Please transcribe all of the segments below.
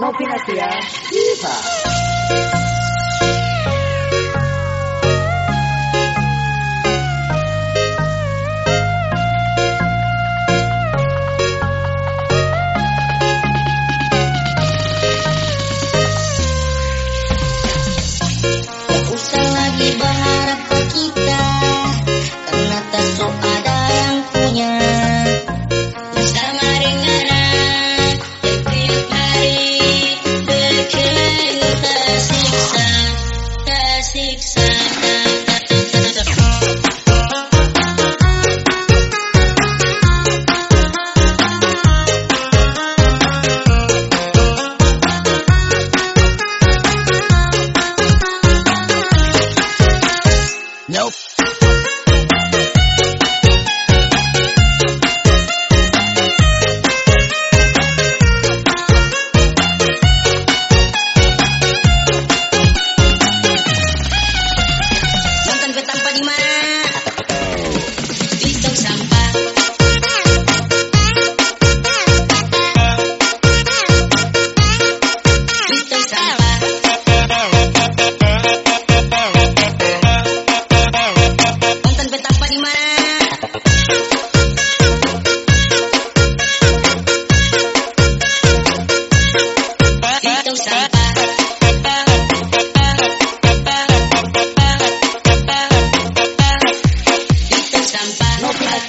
Novinasia. Yeehaw. Tak usah lagi berharap kasih sana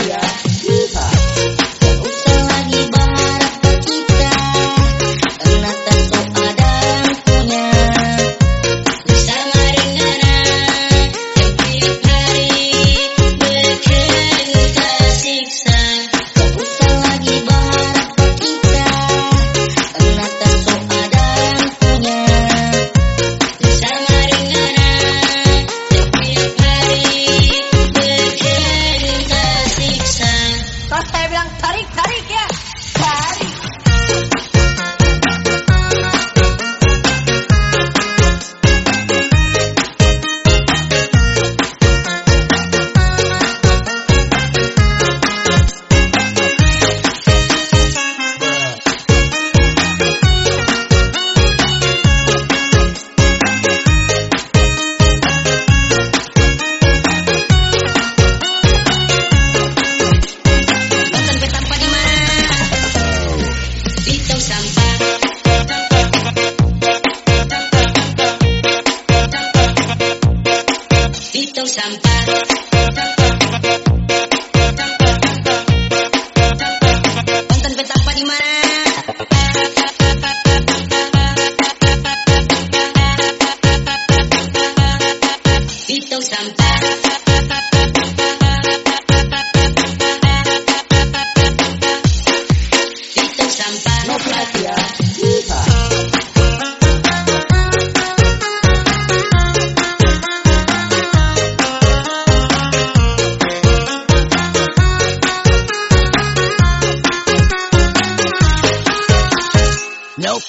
yeah. Hitung sampah betapa sampah Nope.